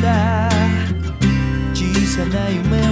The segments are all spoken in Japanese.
た。小さな夢を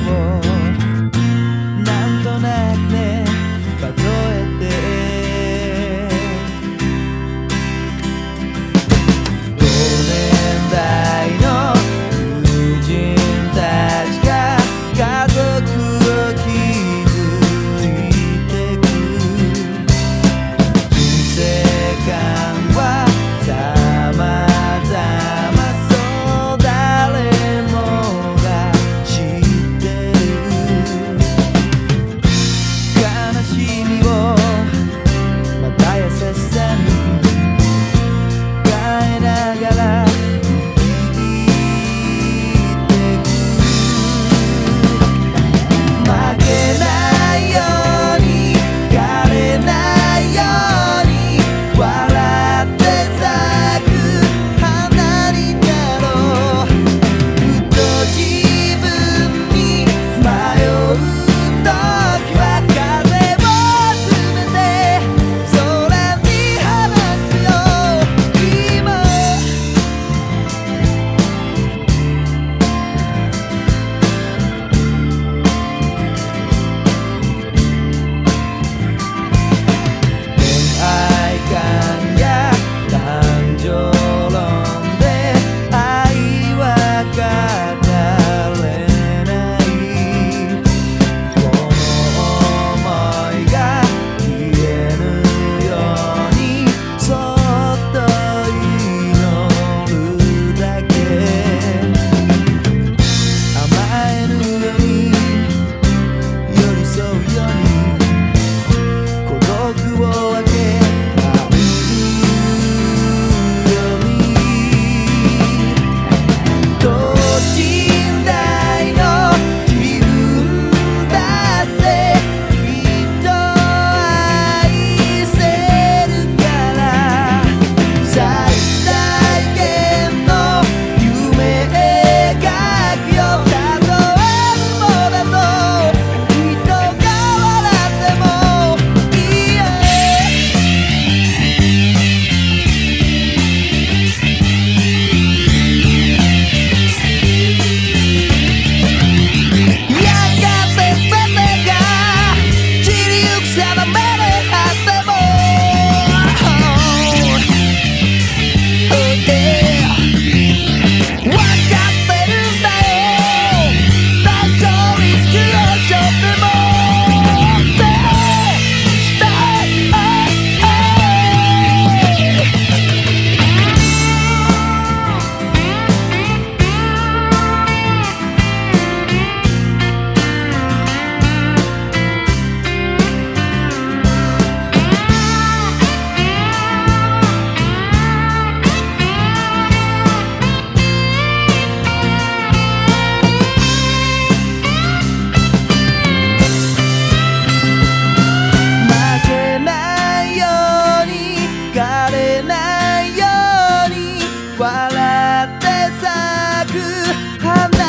咲く花